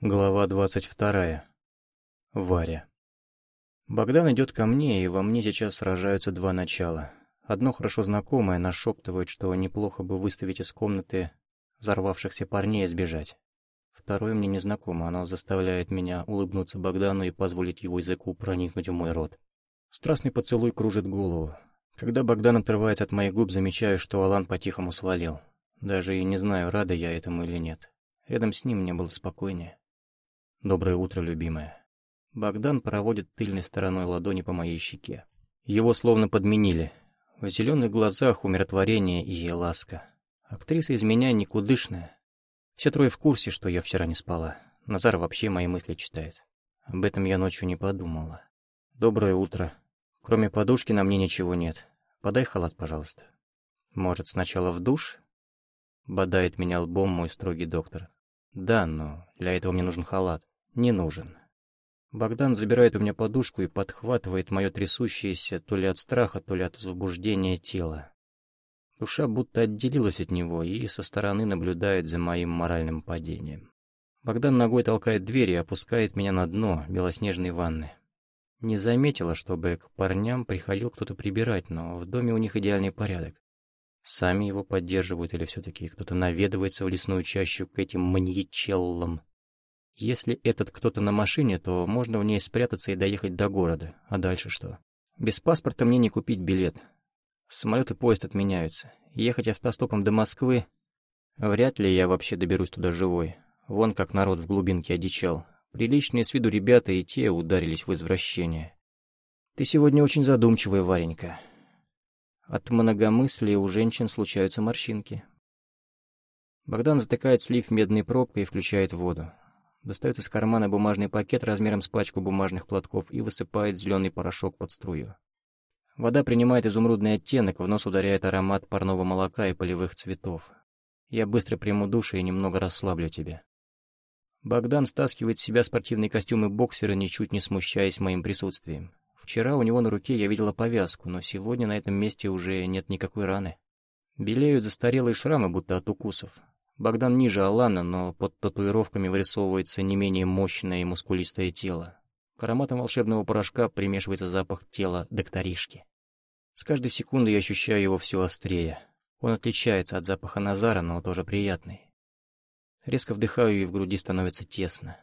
Глава двадцать вторая. Варя. Богдан идет ко мне, и во мне сейчас сражаются два начала. Одно хорошо знакомое нашептывает, что неплохо бы выставить из комнаты взорвавшихся парней и сбежать. Второе мне незнакомо, оно заставляет меня улыбнуться Богдану и позволить его языку проникнуть в мой рот. Страстный поцелуй кружит голову. Когда Богдан отрывается от моих губ, замечаю, что Алан по-тихому свалил. Даже и не знаю, рада я этому или нет. Рядом с ним мне было спокойнее. «Доброе утро, любимая». Богдан проводит тыльной стороной ладони по моей щеке. Его словно подменили. В зеленых глазах умиротворение и ласка. Актриса из меня никудышная. Все трое в курсе, что я вчера не спала. Назар вообще мои мысли читает. Об этом я ночью не подумала. «Доброе утро. Кроме подушки на мне ничего нет. Подай халат, пожалуйста». «Может, сначала в душ?» Бодает меня лбом мой строгий доктор. «Да, но для этого мне нужен халат». Не нужен. Богдан забирает у меня подушку и подхватывает мое трясущееся то ли от страха, то ли от возбуждения тело. Душа будто отделилась от него и со стороны наблюдает за моим моральным падением. Богдан ногой толкает дверь и опускает меня на дно белоснежной ванны. Не заметила, чтобы к парням приходил кто-то прибирать, но в доме у них идеальный порядок. Сами его поддерживают или все-таки кто-то наведывается в лесную чащу к этим маньячеллам. Если этот кто-то на машине, то можно в ней спрятаться и доехать до города. А дальше что? Без паспорта мне не купить билет. Самолет и поезд отменяются. Ехать автостопом до Москвы... Вряд ли я вообще доберусь туда живой. Вон как народ в глубинке одичал. Приличные с виду ребята и те ударились в извращение. Ты сегодня очень задумчивая, Варенька. От многомыслия у женщин случаются морщинки. Богдан затыкает слив медной пробкой и включает воду достает из кармана бумажный пакет размером с пачку бумажных платков и высыпает зеленый порошок под струю. Вода принимает изумрудный оттенок, в нос ударяет аромат парного молока и полевых цветов. Я быстро приму душ и немного расслаблю тебя. Богдан стаскивает с себя спортивный костюм и боксеры, ничуть не смущаясь моим присутствием. Вчера у него на руке я видела повязку, но сегодня на этом месте уже нет никакой раны. Белеют застарелые шрамы, будто от укусов. Богдан ниже Алана, но под татуировками вырисовывается не менее мощное и мускулистое тело. К ароматам волшебного порошка примешивается запах тела докторишки. С каждой секундой я ощущаю его все острее. Он отличается от запаха Назара, но тоже приятный. Резко вдыхаю, и в груди становится тесно.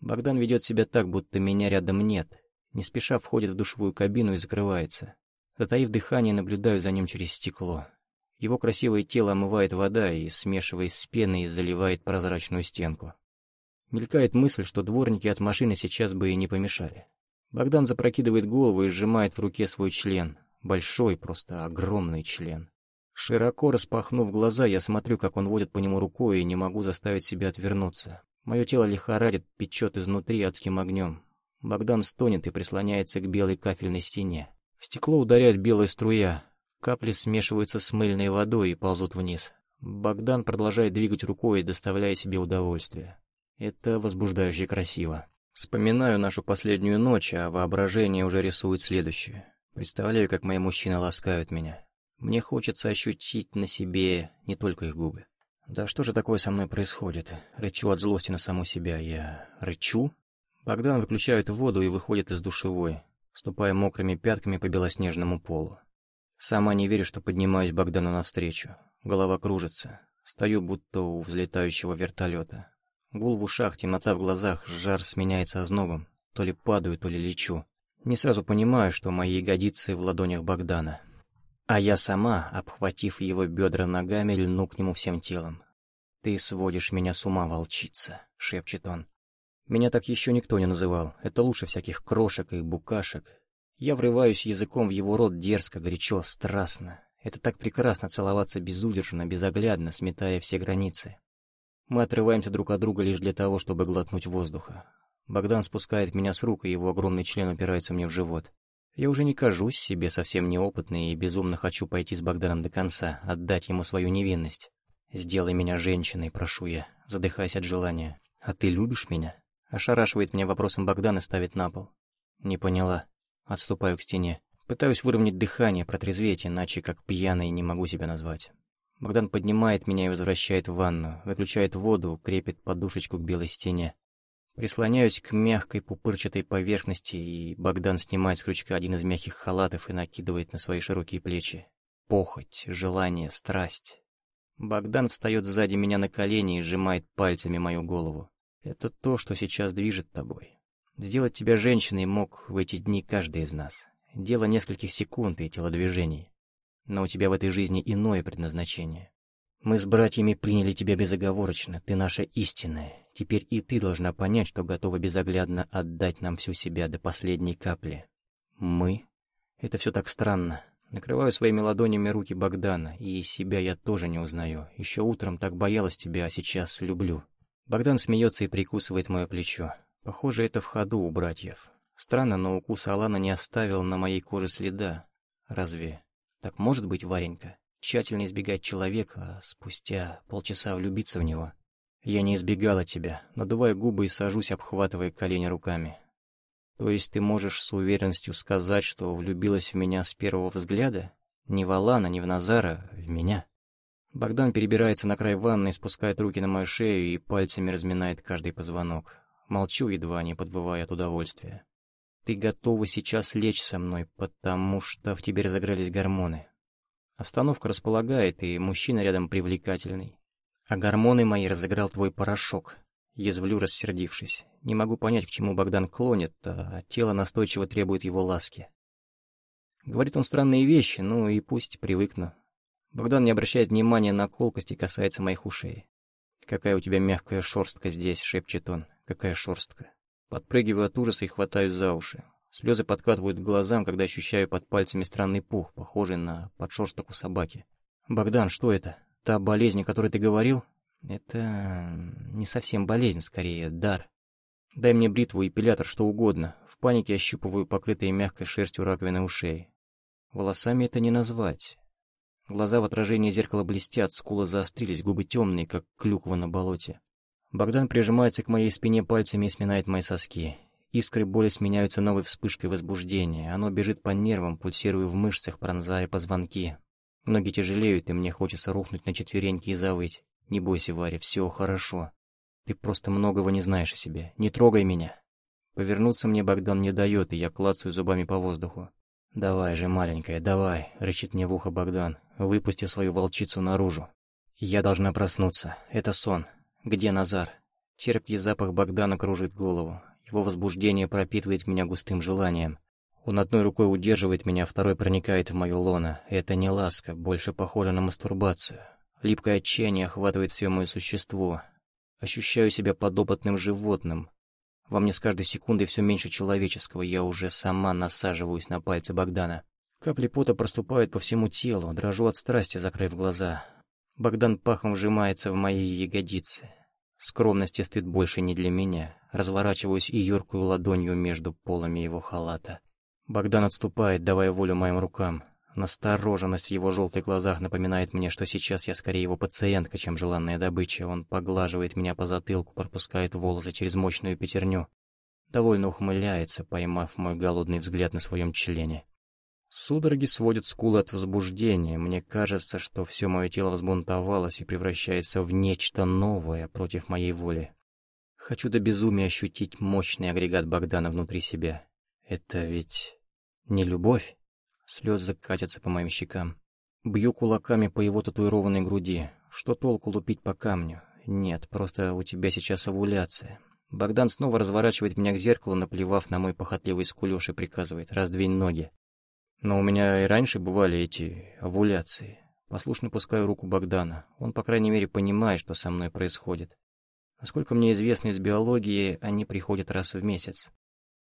Богдан ведет себя так, будто меня рядом нет. Не спеша входит в душевую кабину и закрывается. Затаив дыхание, наблюдаю за ним через стекло. Его красивое тело омывает вода и, смешиваясь с пеной, заливает прозрачную стенку. Мелькает мысль, что дворники от машины сейчас бы и не помешали. Богдан запрокидывает голову и сжимает в руке свой член. Большой, просто огромный член. Широко распахнув глаза, я смотрю, как он водит по нему рукой, и не могу заставить себя отвернуться. Мое тело лихорадит, печет изнутри адским огнем. Богдан стонет и прислоняется к белой кафельной стене. В стекло ударяет белая струя. Капли смешиваются с мыльной водой и ползут вниз. Богдан продолжает двигать рукой, доставляя себе удовольствие. Это возбуждающе красиво. Вспоминаю нашу последнюю ночь, а воображение уже рисует следующее. Представляю, как мои мужчины ласкают меня. Мне хочется ощутить на себе не только их губы. Да что же такое со мной происходит? Рычу от злости на саму себя. Я рычу? Богдан выключает воду и выходит из душевой, ступая мокрыми пятками по белоснежному полу. Сама не верю, что поднимаюсь Богдану навстречу. Голова кружится. Стою, будто у взлетающего вертолета. Гул в ушах, темнота в глазах, жар сменяется ознобом. То ли падаю, то ли лечу. Не сразу понимаю, что мои ягодицы в ладонях Богдана. А я сама, обхватив его бедра ногами, льну к нему всем телом. «Ты сводишь меня с ума, волчица», — шепчет он. Меня так еще никто не называл. Это лучше всяких крошек и букашек. Я врываюсь языком в его рот дерзко, горячо, страстно. Это так прекрасно целоваться безудержно, безоглядно, сметая все границы. Мы отрываемся друг от друга лишь для того, чтобы глотнуть воздуха. Богдан спускает меня с рук, и его огромный член упирается мне в живот. Я уже не кажусь себе совсем неопытной и безумно хочу пойти с Богданом до конца, отдать ему свою невинность. «Сделай меня женщиной», — прошу я, задыхаясь от желания. «А ты любишь меня?» Ошарашивает меня вопросом Богдан и ставит на пол. «Не поняла». Отступаю к стене. Пытаюсь выровнять дыхание, протрезветь, иначе как пьяный не могу себя назвать. Богдан поднимает меня и возвращает в ванну, выключает воду, крепит подушечку к белой стене. Прислоняюсь к мягкой пупырчатой поверхности, и Богдан снимает с крючка один из мягких халатов и накидывает на свои широкие плечи. Похоть, желание, страсть. Богдан встает сзади меня на колени и сжимает пальцами мою голову. Это то, что сейчас движет тобой. Сделать тебя женщиной мог в эти дни каждый из нас. Дело нескольких секунд и телодвижений. Но у тебя в этой жизни иное предназначение. Мы с братьями приняли тебя безоговорочно, ты наша истинная. Теперь и ты должна понять, что готова безоглядно отдать нам всю себя до последней капли. Мы? Это все так странно. Накрываю своими ладонями руки Богдана, и себя я тоже не узнаю. Еще утром так боялась тебя, а сейчас люблю. Богдан смеется и прикусывает мое плечо. Похоже, это в ходу у братьев. Странно, но укус Алана не оставил на моей коже следа. Разве так может быть, Варенька? тщательно избегать человека, а спустя полчаса влюбиться в него. Я не избегала тебя, надувая губы и сажусь, обхватывая колени руками. То есть ты можешь с уверенностью сказать, что влюбилась в меня с первого взгляда? Не в Алана, не в Назара, в меня. Богдан перебирается на край ванны, спускает руки на мою шею и пальцами разминает каждый позвонок. Молчу, едва не подвывая от удовольствия. Ты готова сейчас лечь со мной, потому что в тебе разыгрались гормоны. Обстановка располагает, и мужчина рядом привлекательный. А гормоны мои разыграл твой порошок. Язвлю, рассердившись. Не могу понять, к чему Богдан клонит, а тело настойчиво требует его ласки. Говорит он странные вещи, ну и пусть привыкну. Богдан не обращает внимания на колкости, касается моих ушей. «Какая у тебя мягкая шерстка здесь», — шепчет он. «Какая шерстка». Подпрыгиваю от ужаса и хватаюсь за уши. Слезы подкатывают к глазам, когда ощущаю под пальцами странный пух, похожий на подшерсток у собаки. «Богдан, что это? Та болезнь, о которой ты говорил?» «Это... не совсем болезнь, скорее, дар. Дай мне бритву, эпилятор, что угодно. В панике ощупываю покрытые мягкой шерстью раковины ушей. Волосами это не назвать. Глаза в отражении зеркала блестят, скулы заострились, губы темные, как клюква на болоте. Богдан прижимается к моей спине пальцами и сминает мои соски. Искры боли сменяются новой вспышкой возбуждения. Оно бежит по нервам, пульсируя в мышцах, пронзая позвонки. Ноги тяжелеют, и мне хочется рухнуть на четвереньки и завыть. Не бойся, Варя, все хорошо. Ты просто многого не знаешь о себе. Не трогай меня. Повернуться мне Богдан не дает, и я клацаю зубами по воздуху. «Давай же, маленькая, давай», — рычит мне в ухо Богдан. «Выпусти свою волчицу наружу». Я должна проснуться. Это сон. Где Назар? Терпкий запах Богдана кружит голову. Его возбуждение пропитывает меня густым желанием. Он одной рукой удерживает меня, второй проникает в мою лоно. Это не ласка, больше похоже на мастурбацию. Липкое отчаяние охватывает все мое существо. Ощущаю себя подопытным животным. Во мне с каждой секундой все меньше человеческого, я уже сама насаживаюсь на пальцы Богдана. Капли пота проступают по всему телу, дрожу от страсти, закрыв глаза. Богдан пахом вжимается в мои ягодицы. Скромность и стыд больше не для меня. Разворачиваюсь и юркую ладонью между полами его халата. Богдан отступает, давая волю моим рукам. Настороженность в его желтых глазах напоминает мне, что сейчас я скорее его пациентка, чем желанная добыча. Он поглаживает меня по затылку, пропускает волосы через мощную пятерню. Довольно ухмыляется, поймав мой голодный взгляд на своем члене. Судороги сводят скулы от возбуждения. Мне кажется, что все мое тело взбунтовалось и превращается в нечто новое против моей воли. Хочу до безумия ощутить мощный агрегат Богдана внутри себя. Это ведь не любовь? Слезы катятся по моим щекам. Бью кулаками по его татуированной груди. Что толку лупить по камню? Нет, просто у тебя сейчас овуляция. Богдан снова разворачивает меня к зеркалу, наплевав на мой похотливый скулёж и приказывает «раздвинь ноги». Но у меня и раньше бывали эти овуляции. Послушно пускаю руку Богдана. Он, по крайней мере, понимает, что со мной происходит. Насколько мне известно из биологии, они приходят раз в месяц.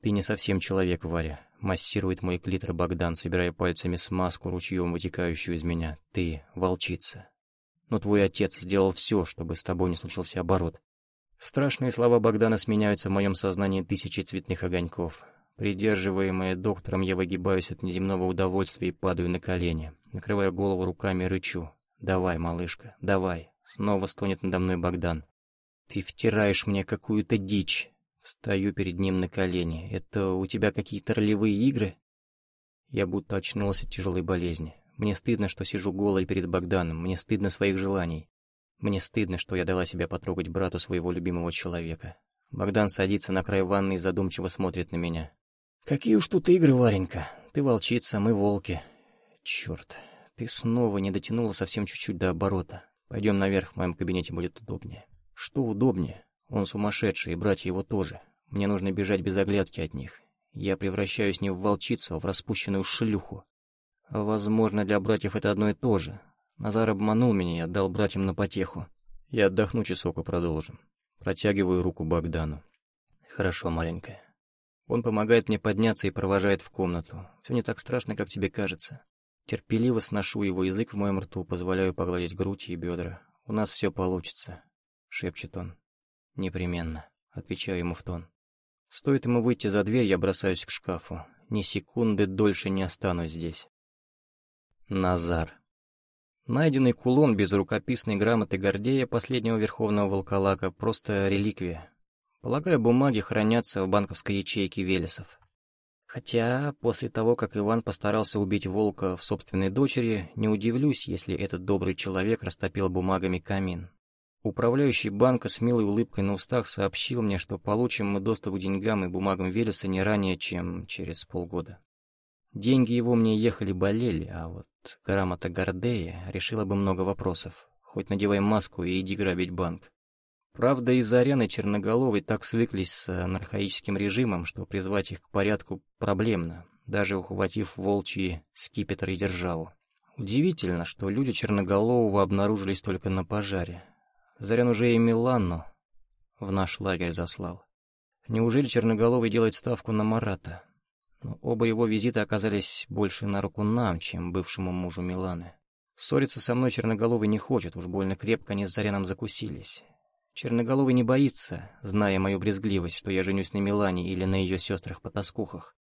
«Ты не совсем человек, Варя», — массирует мой клитор Богдан, собирая пальцами смазку, ручьем вытекающую из меня. «Ты волчица. Но твой отец сделал все, чтобы с тобой не случился оборот». Страшные слова Богдана сменяются в моем сознании тысячи цветных огоньков. Придерживаемая доктором, я выгибаюсь от неземного удовольствия и падаю на колени. Накрывая голову руками, рычу. «Давай, малышка, давай!» Снова стонет надо мной Богдан. «Ты втираешь мне какую-то дичь!» Встаю перед ним на колени. «Это у тебя какие-то ролевые игры?» Я будто очнулся от тяжелой болезни. Мне стыдно, что сижу голой перед Богданом. Мне стыдно своих желаний. Мне стыдно, что я дала себя потрогать брату своего любимого человека. Богдан садится на край ванны и задумчиво смотрит на меня. «Какие уж тут игры, Варенька. Ты волчица, мы волки. Черт, ты снова не дотянула совсем чуть-чуть до оборота. Пойдем наверх, в моем кабинете будет удобнее». «Что удобнее? Он сумасшедший, и братья его тоже. Мне нужно бежать без оглядки от них. Я превращаюсь не в волчицу, а в распущенную шлюху. Возможно, для братьев это одно и то же. Назар обманул меня и отдал братьям на потеху. Я отдохну часок и продолжим. Протягиваю руку Богдану. Хорошо, маленькая. Он помогает мне подняться и провожает в комнату. Все не так страшно, как тебе кажется. Терпеливо сношу его язык в моем рту, позволяю погладить грудь и бедра. У нас все получится, шепчет он. Непременно, отвечаю ему в тон. Стоит ему выйти за дверь, я бросаюсь к шкафу. Ни секунды дольше не останусь здесь. Назар. Найденный кулон без рукописной грамоты Гордея, последнего верховного волколака, просто реликвия. Полагаю, бумаги хранятся в банковской ячейке Велесов. Хотя, после того, как Иван постарался убить волка в собственной дочери, не удивлюсь, если этот добрый человек растопил бумагами камин. Управляющий банка с милой улыбкой на устах сообщил мне, что получим мы доступ к деньгам и бумагам Велеса не ранее, чем через полгода. Деньги его мне ехали-болели, а вот грамота Гордея решила бы много вопросов. Хоть надевай маску и иди грабить банк. Правда, из-за арены Черноголовой так свыклись с анархаическим режимом, что призвать их к порядку проблемно, даже ухватив волчьи скипетр и державу. Удивительно, что люди Черноголового обнаружились только на пожаре. Зарян уже и Миланну в наш лагерь заслал. Неужели Черноголовый делает ставку на Марата? Но оба его визита оказались больше на руку нам, чем бывшему мужу Миланы. Ссориться со мной Черноголовый не хочет, уж больно крепко они с Заряном закусились. Черноголовый не боится, зная мою брезгливость, что я женюсь на Милане или на ее сестрах-потаскухах.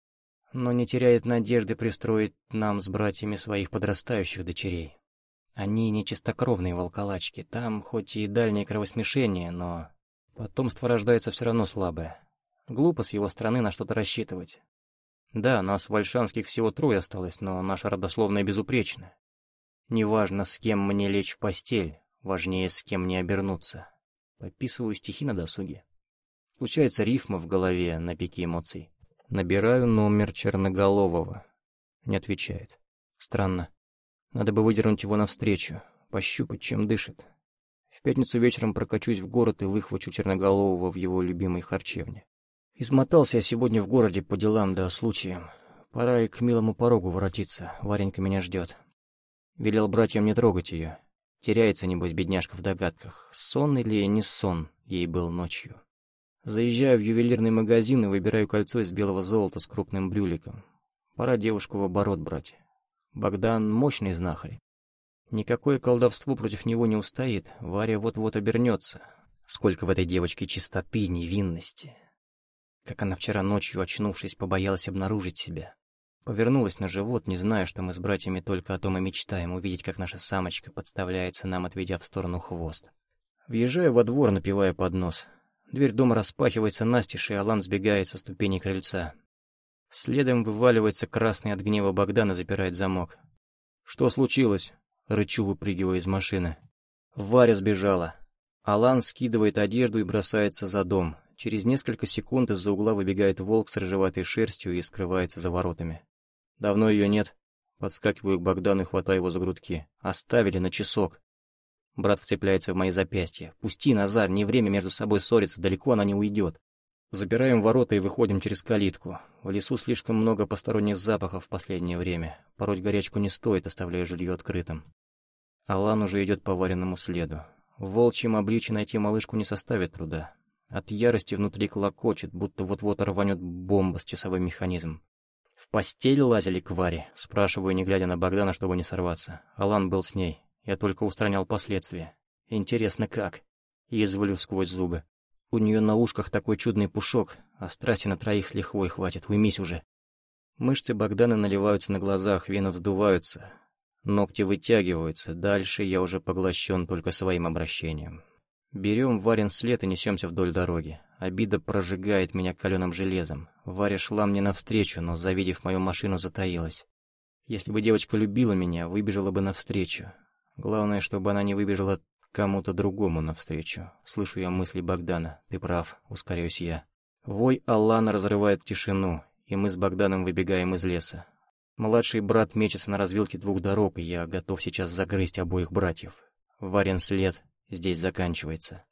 Но не теряет надежды пристроить нам с братьями своих подрастающих дочерей. Они не чистокровные волколачки, там хоть и дальнее кровосмешение, но потомство рождается все равно слабое. Глупо с его стороны на что-то рассчитывать. Да, нас вальшанских всего трое осталось, но наша родословная безупречна. Неважно, с кем мне лечь в постель, важнее, с кем мне обернуться. Пописываю стихи на досуге. Случается рифма в голове на пике эмоций. Набираю номер Черноголового. Не отвечает. Странно. Надо бы выдернуть его навстречу, пощупать, чем дышит. В пятницу вечером прокачусь в город и выхвачу Черноголового в его любимой харчевне. Измотался я сегодня в городе по делам да случаям. Пора и к милому порогу воротиться, Варенька меня ждет. Велел братьям не трогать ее. Теряется, небось, бедняжка в догадках, сон или не сон ей был ночью. Заезжаю в ювелирный магазин и выбираю кольцо из белого золота с крупным брюликом. Пора девушку в оборот брать. Богдан — мощный знахарь. Никакое колдовство против него не устоит, Варя вот-вот обернется. Сколько в этой девочке чистоты, невинности. Как она вчера ночью, очнувшись, побоялась обнаружить себя. Повернулась на живот, не зная, что мы с братьями только о том и мечтаем, увидеть, как наша самочка подставляется нам, отведя в сторону хвост. Въезжаю во двор, напивая под нос. Дверь дома распахивается настежь, и Алан сбегает со ступеней крыльца. Следом вываливается красный от гнева Богдан и запирает замок. «Что случилось?» — рычу, выпрыгивая из машины. Варя сбежала. Алан скидывает одежду и бросается за дом. Через несколько секунд из-за угла выбегает волк с рыжеватой шерстью и скрывается за воротами. «Давно ее нет?» Подскакиваю к Богдану и хватаю его за грудки. «Оставили на часок». Брат вцепляется в мои запястья. «Пусти, Назар, не время между собой ссориться, далеко она не уйдет». Забираем ворота и выходим через калитку. В лесу слишком много посторонних запахов в последнее время. Пороть горячку не стоит, оставляя жилье открытым. Алан уже идет по вареному следу. В волчьем обличье найти малышку не составит труда. От ярости внутри клокочет, будто вот-вот рванет бомба с часовым механизмом. «В постель лазили к Варе?» — спрашиваю, не глядя на Богдана, чтобы не сорваться. Алан был с ней. Я только устранял последствия. Интересно, как? Язвлю сквозь зубы. У нее на ушках такой чудный пушок, а страсти на троих с лихвой хватит, уймись уже. Мышцы Богдана наливаются на глазах, вены вздуваются. Ногти вытягиваются, дальше я уже поглощен только своим обращением. Берем Варин след и несемся вдоль дороги. Обида прожигает меня каленым железом. Варя шла мне навстречу, но, завидев мою машину, затаилась. Если бы девочка любила меня, выбежала бы навстречу. Главное, чтобы она не выбежала кому-то другому навстречу. Слышу я мысли Богдана. Ты прав, ускоряюсь я. Вой Аллана разрывает тишину, и мы с Богданом выбегаем из леса. Младший брат мечется на развилке двух дорог, и я готов сейчас загрызть обоих братьев. Варен след здесь заканчивается.